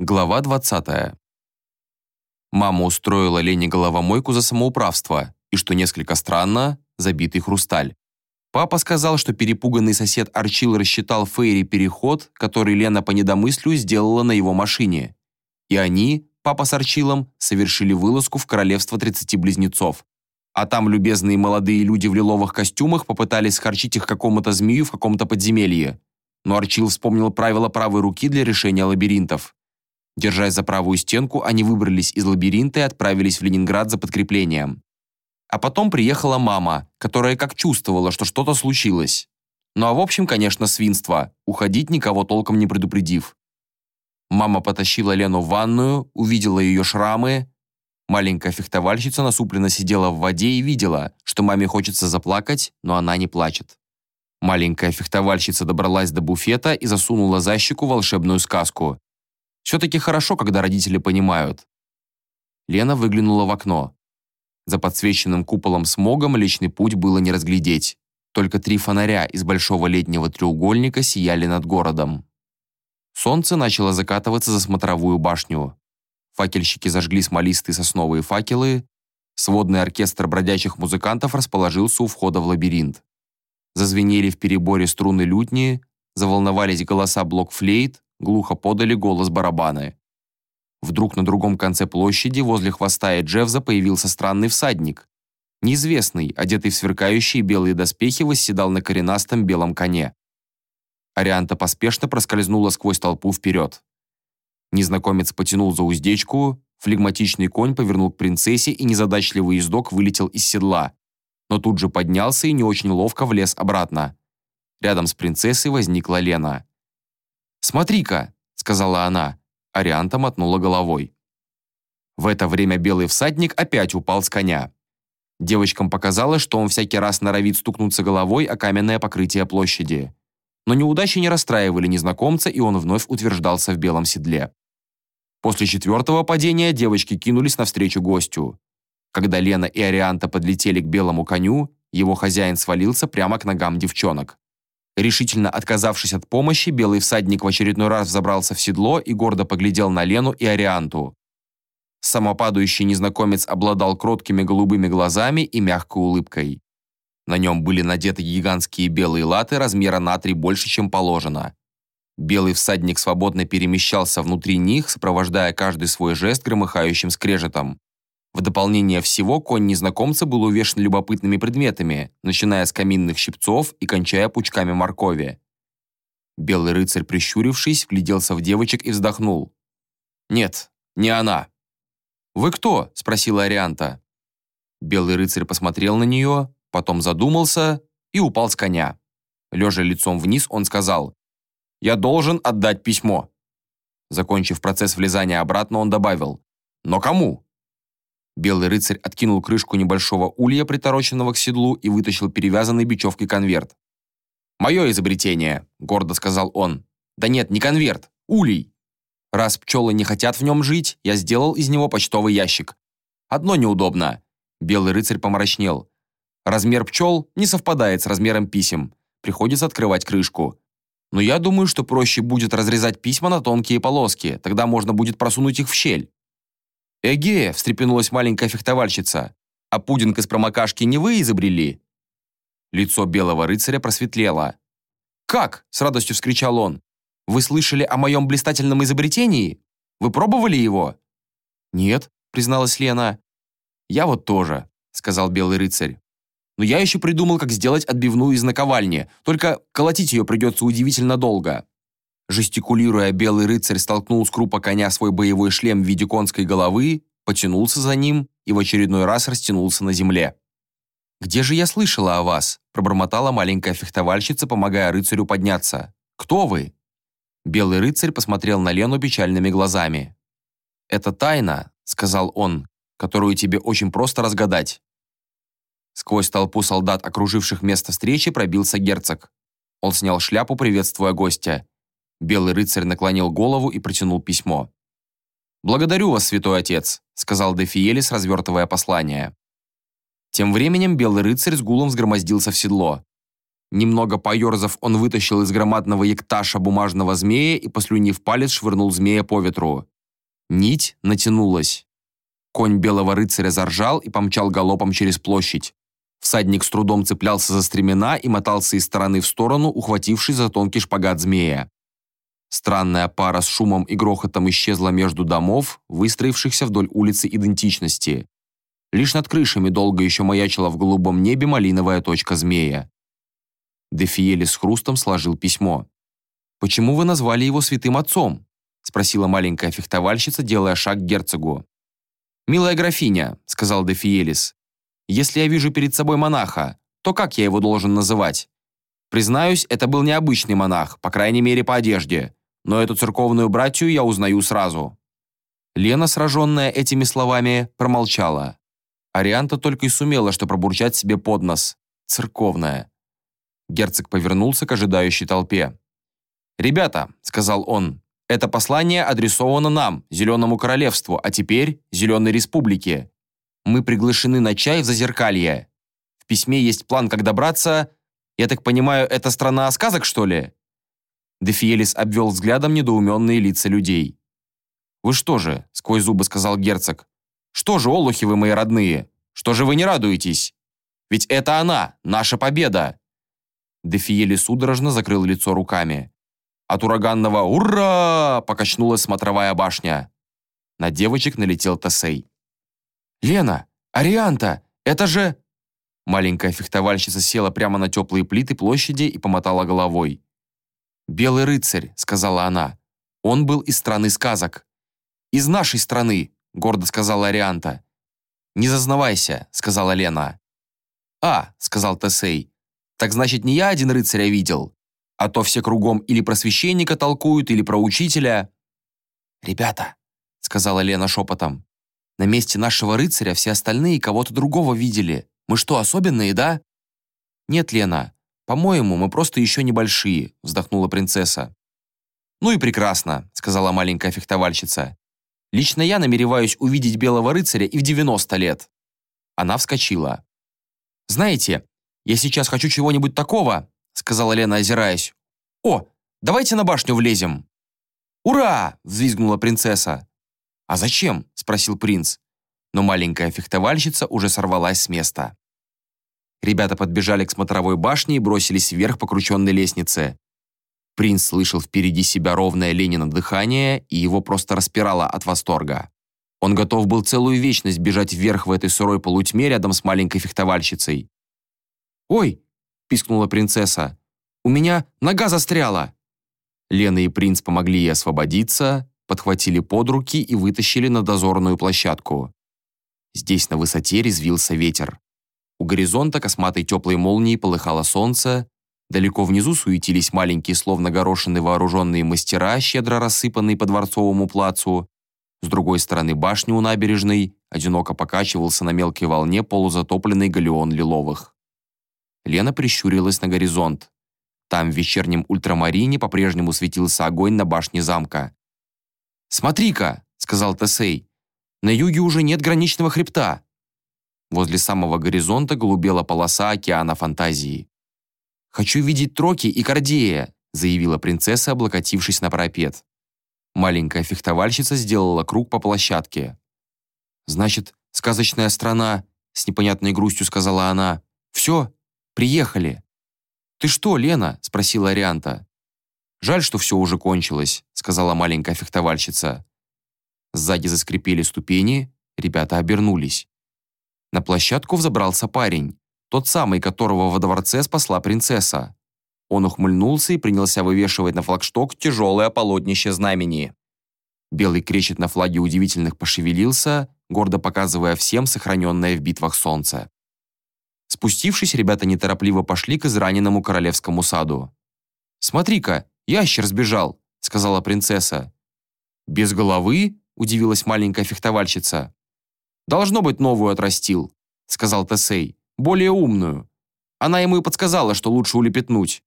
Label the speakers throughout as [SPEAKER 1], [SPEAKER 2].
[SPEAKER 1] Глава 20. Мама устроила Лене головомойку за самоуправство и, что несколько странно, забитый хрусталь. Папа сказал, что перепуганный сосед Арчил рассчитал Фейри переход, который Лена по недомыслию сделала на его машине. И они, папа с Арчилом, совершили вылазку в королевство 30 близнецов. А там любезные молодые люди в лиловых костюмах попытались схорчить их какому-то змею в каком-то подземелье. Но Арчил вспомнил правила правой руки для решения лабиринтов. Держась за правую стенку, они выбрались из лабиринта и отправились в Ленинград за подкреплением. А потом приехала мама, которая как чувствовала, что что-то случилось. Ну а в общем, конечно, свинство. Уходить никого толком не предупредив. Мама потащила Лену в ванную, увидела ее шрамы. Маленькая фехтовальщица насупленно сидела в воде и видела, что маме хочется заплакать, но она не плачет. Маленькая фехтовальщица добралась до буфета и засунула за щеку волшебную сказку. Все-таки хорошо, когда родители понимают. Лена выглянула в окно. За подсвеченным куполом смогом личный путь было не разглядеть. Только три фонаря из большого летнего треугольника сияли над городом. Солнце начало закатываться за смотровую башню. Факельщики зажгли смолистые сосновые факелы. Сводный оркестр бродячих музыкантов расположился у входа в лабиринт. Зазвенели в переборе струны лютни, заволновались голоса блокфлейт, глухо подали голос барабаны. Вдруг на другом конце площади, возле хвоста Эджевза, появился странный всадник. Неизвестный, одетый в сверкающие белые доспехи, восседал на коренастом белом коне. Арианта поспешно проскользнула сквозь толпу вперед. Незнакомец потянул за уздечку, флегматичный конь повернул к принцессе, и незадачливый ездок вылетел из седла. Но тут же поднялся и не очень ловко влез обратно. Рядом с принцессой возникла Лена. «Смотри-ка», — сказала она. Арианта мотнула головой. В это время белый всадник опять упал с коня. Девочкам показалось, что он всякий раз норовит стукнуться головой о каменное покрытие площади. Но неудачи не расстраивали незнакомца, и он вновь утверждался в белом седле. После четвертого падения девочки кинулись навстречу гостю. Когда Лена и Арианта подлетели к белому коню, его хозяин свалился прямо к ногам девчонок. Решительно отказавшись от помощи, белый всадник в очередной раз взобрался в седло и гордо поглядел на Лену и Арианту. Самопадающий незнакомец обладал кроткими голубыми глазами и мягкой улыбкой. На нем были надеты гигантские белые латы размера на три больше, чем положено. Белый всадник свободно перемещался внутри них, сопровождая каждый свой жест громыхающим скрежетом. В дополнение всего, конь незнакомца был увешан любопытными предметами, начиная с каминных щипцов и кончая пучками моркови. Белый рыцарь, прищурившись, вгляделся в девочек и вздохнул. «Нет, не она». «Вы кто?» – спросила Арианта. Белый рыцарь посмотрел на нее, потом задумался и упал с коня. Лежа лицом вниз, он сказал, «Я должен отдать письмо». Закончив процесс влезания обратно, он добавил, «Но кому?» Белый рыцарь откинул крышку небольшого улья, притороченного к седлу, и вытащил перевязанный бечевкой конверт. «Мое изобретение», — гордо сказал он. «Да нет, не конверт, улей. Раз пчелы не хотят в нем жить, я сделал из него почтовый ящик. Одно неудобно». Белый рыцарь помрачнел. «Размер пчел не совпадает с размером писем. Приходится открывать крышку. Но я думаю, что проще будет разрезать письма на тонкие полоски, тогда можно будет просунуть их в щель. «Эге!» – встрепенулась маленькая фехтовальщица. «А пудинг из промокашки не вы изобрели?» Лицо белого рыцаря просветлело. «Как?» – с радостью вскричал он. «Вы слышали о моем блистательном изобретении? Вы пробовали его?» «Нет», – призналась Лена. «Я вот тоже», – сказал белый рыцарь. «Но я еще придумал, как сделать отбивную из наковальни, только колотить ее придется удивительно долго. Жестикулируя, белый рыцарь столкнул с крупа коня свой боевой шлем в виде конской головы, потянулся за ним и в очередной раз растянулся на земле. «Где же я слышала о вас?» – пробормотала маленькая фехтовальщица, помогая рыцарю подняться. «Кто вы?» Белый рыцарь посмотрел на Лену печальными глазами. «Это тайна», – сказал он, – «которую тебе очень просто разгадать». Сквозь толпу солдат, окруживших место встречи, пробился герцог. Он снял шляпу, приветствуя гостя. Белый рыцарь наклонил голову и протянул письмо. «Благодарю вас, святой отец», — сказал Дефиелис, развертывая послание. Тем временем белый рыцарь с гулом взгромоздился в седло. Немного поерзав, он вытащил из громадного екташа бумажного змея и, послюнив палец, швырнул змея по ветру. Нить натянулась. Конь белого рыцаря заржал и помчал галопом через площадь. Всадник с трудом цеплялся за стремена и мотался из стороны в сторону, ухватившись за тонкий шпагат змея. Странная пара с шумом и грохотом исчезла между домов, выстроившихся вдоль улицы идентичности. Лишь над крышами долго еще маячила в голубом небе малиновая точка змея. Дефиели с хрустом сложил письмо. «Почему вы назвали его святым отцом?» спросила маленькая фехтовальщица, делая шаг к герцогу. «Милая графиня», — сказал Дефиелис, «если я вижу перед собой монаха, то как я его должен называть? Признаюсь, это был необычный монах, по крайней мере, по одежде, но эту церковную братью я узнаю сразу». Лена, сраженная этими словами, промолчала. Арианта только и сумела, что пробурчать себе под нос. Церковная. Герцог повернулся к ожидающей толпе. «Ребята», — сказал он, — «это послание адресовано нам, Зеленому Королевству, а теперь Зеленой Республике. Мы приглашены на чай в Зазеркалье. В письме есть план, как добраться. Я так понимаю, это страна сказок, что ли?» Дефиелис обвел взглядом недоуменные лица людей. «Вы что же?» — сквозь зубы сказал герцог. «Что же, олухи вы мои родные? Что же вы не радуетесь? Ведь это она, наша победа!» Дефиели судорожно закрыл лицо руками. От ураганного «Ура!» покачнулась смотровая башня. На девочек налетел Тесей. «Лена! Арианта! Это же...» Маленькая фехтовальщица села прямо на теплые плиты площади и помотала головой. «Белый рыцарь», — сказала она. «Он был из страны сказок». «Из нашей страны», — гордо сказала Арианта. «Не зазнавайся», — сказала Лена. «А», — сказал Тесей, так значит, не я один рыцаря видел, а то все кругом или про священника толкуют, или про учителя. «Ребята», — сказала Лена шепотом, «на месте нашего рыцаря все остальные кого-то другого видели. Мы что, особенные, да?» «Нет, Лена, по-моему, мы просто еще небольшие», — вздохнула принцесса. «Ну и прекрасно», — сказала маленькая фехтовальщица. «Лично я намереваюсь увидеть белого рыцаря и в 90 лет». Она вскочила. «Знаете, «Я сейчас хочу чего-нибудь такого», — сказала Лена, озираясь. «О, давайте на башню влезем». «Ура!» — взвизгнула принцесса. «А зачем?» — спросил принц. Но маленькая фехтовальщица уже сорвалась с места. Ребята подбежали к смотровой башне и бросились вверх по крученной лестнице. Принц слышал впереди себя ровное Ленина дыхание, и его просто распирало от восторга. Он готов был целую вечность бежать вверх в этой сырой полутьме рядом с маленькой фехтовальщицей. «Ой!» – пискнула принцесса. «У меня нога застряла!» Лена и принц помогли ей освободиться, подхватили под руки и вытащили на дозорную площадку. Здесь на высоте резвился ветер. У горизонта косматой теплой молнии полыхало солнце, далеко внизу суетились маленькие, словно горошины вооруженные мастера, щедро рассыпанные по дворцовому плацу. С другой стороны башни у набережной одиноко покачивался на мелкой волне полузатопленный галеон лиловых. Лена прищурилась на горизонт. Там в вечернем ультрамарине по-прежнему светился огонь на башне замка. «Смотри-ка!» — сказал Тесей. «На юге уже нет граничного хребта». Возле самого горизонта голубела полоса океана фантазии. «Хочу видеть Троки и Кордея», — заявила принцесса, облокотившись на парапет. Маленькая фехтовальщица сделала круг по площадке. «Значит, сказочная страна», — с непонятной грустью сказала она. «Все, Приехали!» «Ты что, Лена?» – спросила Арианта. «Жаль, что все уже кончилось», – сказала маленькая фехтовальщица. Сзади заскрипели ступени, ребята обернулись. На площадку взобрался парень, тот самый, которого во дворце спасла принцесса. Он ухмыльнулся и принялся вывешивать на флагшток тяжелое полотнище знамени. Белый кречет на флаге удивительных пошевелился, гордо показывая всем сохраненное в битвах солнце. Спустившись, ребята неторопливо пошли к израненному королевскому саду. «Смотри-ка, ящер сбежал», — сказала принцесса. «Без головы?» — удивилась маленькая фехтовальщица. «Должно быть, новую отрастил», — сказал Тесей. «Более умную. Она ему и подсказала, что лучше улепетнуть».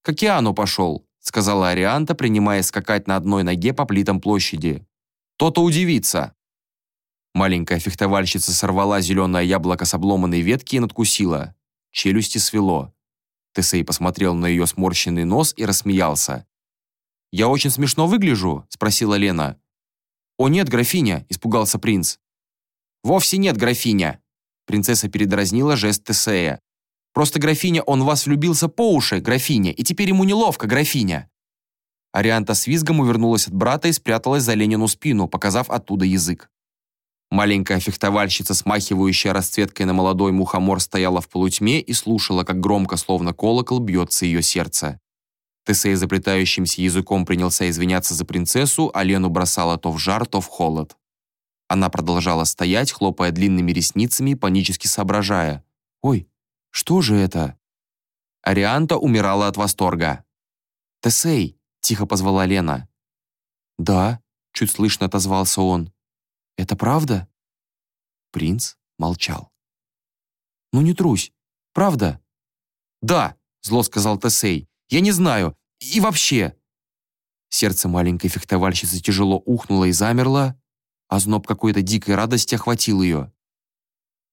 [SPEAKER 1] «К океану пошел», — сказала Арианта, принимая скакать на одной ноге по плитам площади. «То-то удивится». Маленькая фехтовальщица сорвала зеленое яблоко с обломанной ветки и надкусила. Челюсти свело. Тесей посмотрел на ее сморщенный нос и рассмеялся. «Я очень смешно выгляжу?» – спросила Лена. «О нет, графиня!» – испугался принц. «Вовсе нет, графиня!» Принцесса передразнила жест Тесея. «Просто, графиня, он в вас влюбился по уши, графиня, и теперь ему неловко, графиня!» Арианта с визгом увернулась от брата и спряталась за Ленину спину, показав оттуда язык. Маленькая фехтовальщица, смахивающая расцветкой на молодой мухомор, стояла в полутьме и слушала, как громко, словно колокол, бьется ее сердце. Тесей заплетающимся языком принялся извиняться за принцессу, а Лену бросала то в жар, то в холод. Она продолжала стоять, хлопая длинными ресницами, панически соображая. «Ой, что же это?» Арианта умирала от восторга. «Тесей!» — тихо позвала Лена. «Да», — чуть слышно отозвался он. «Это правда?» Принц молчал. «Ну не трусь, правда?» «Да», — зло сказал Тесей. «Я не знаю. И вообще...» Сердце маленькой фехтовальщицы тяжело ухнуло и замерло, а зноб какой-то дикой радости охватил ее.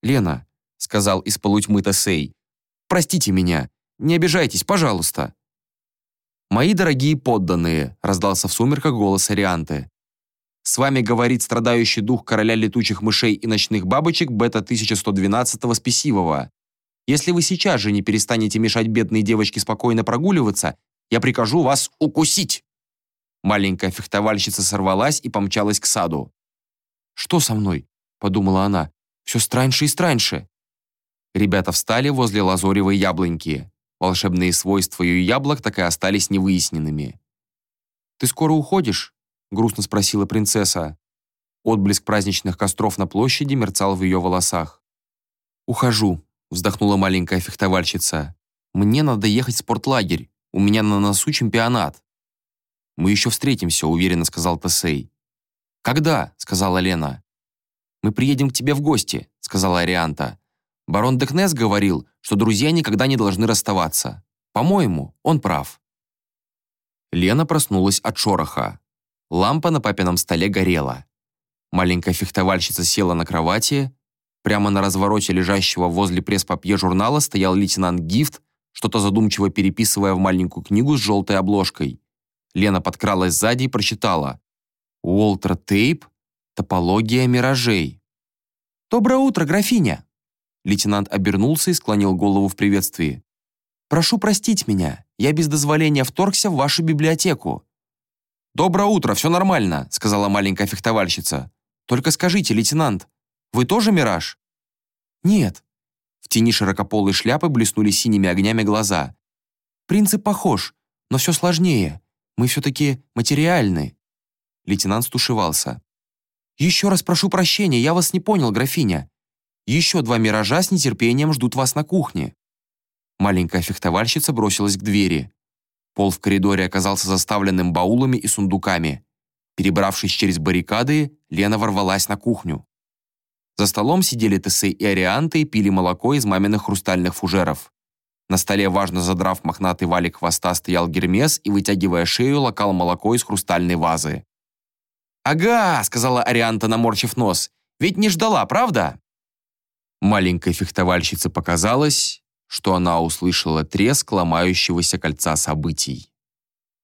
[SPEAKER 1] «Лена», — сказал из полутьмы Тесей, — «простите меня, не обижайтесь, пожалуйста». «Мои дорогие подданные», — раздался в сумерках голос Арианты. «С вами говорит страдающий дух короля летучих мышей и ночных бабочек бета-1112 спесивого. Если вы сейчас же не перестанете мешать бедной девочке спокойно прогуливаться, я прикажу вас укусить!» Маленькая фехтовальщица сорвалась и помчалась к саду. «Что со мной?» – подумала она. «Все страньше и страньше». Ребята встали возле лазоревой яблоньки. Волшебные свойства ее яблок так и остались невыясненными. «Ты скоро уходишь?» — грустно спросила принцесса. Отблеск праздничных костров на площади мерцал в ее волосах. «Ухожу», — вздохнула маленькая фехтовальщица. «Мне надо ехать в спортлагерь. У меня на носу чемпионат». «Мы еще встретимся», — уверенно сказал Тесей. «Когда?» — сказала Лена. «Мы приедем к тебе в гости», — сказала Арианта. Барон Декнес говорил, что друзья никогда не должны расставаться. По-моему, он прав. Лена проснулась от шороха. Лампа на папином столе горела. Маленькая фехтовальщица села на кровати. Прямо на развороте лежащего возле пресс-папье журнала стоял лейтенант Гифт, что-то задумчиво переписывая в маленькую книгу с желтой обложкой. Лена подкралась сзади и прочитала. «Уолтер Тейп. Топология миражей». «Доброе утро, графиня!» Лейтенант обернулся и склонил голову в приветствии. «Прошу простить меня, я без дозволения вторгся в вашу библиотеку». «Доброе утро, все нормально», — сказала маленькая фехтовальщица. «Только скажите, лейтенант, вы тоже мираж?» «Нет». В тени широкополой шляпы блеснули синими огнями глаза. «Принцип похож, но все сложнее. Мы все-таки материальны». Лейтенант стушевался. «Еще раз прошу прощения, я вас не понял, графиня. Еще два миража с нетерпением ждут вас на кухне». Маленькая фехтовальщица бросилась к двери. Пол в коридоре оказался заставленным баулами и сундуками. Перебравшись через баррикады, Лена ворвалась на кухню. За столом сидели Тесей и Арианты и пили молоко из маминых хрустальных фужеров. На столе, важно задрав мохнатый валик хвоста, стоял Гермес и, вытягивая шею, лакал молоко из хрустальной вазы. «Ага», — сказала Арианта, наморчив нос, — «ведь не ждала, правда?» Маленькой фехтовальщице показалось, что она услышала треск ломающегося кольца событий.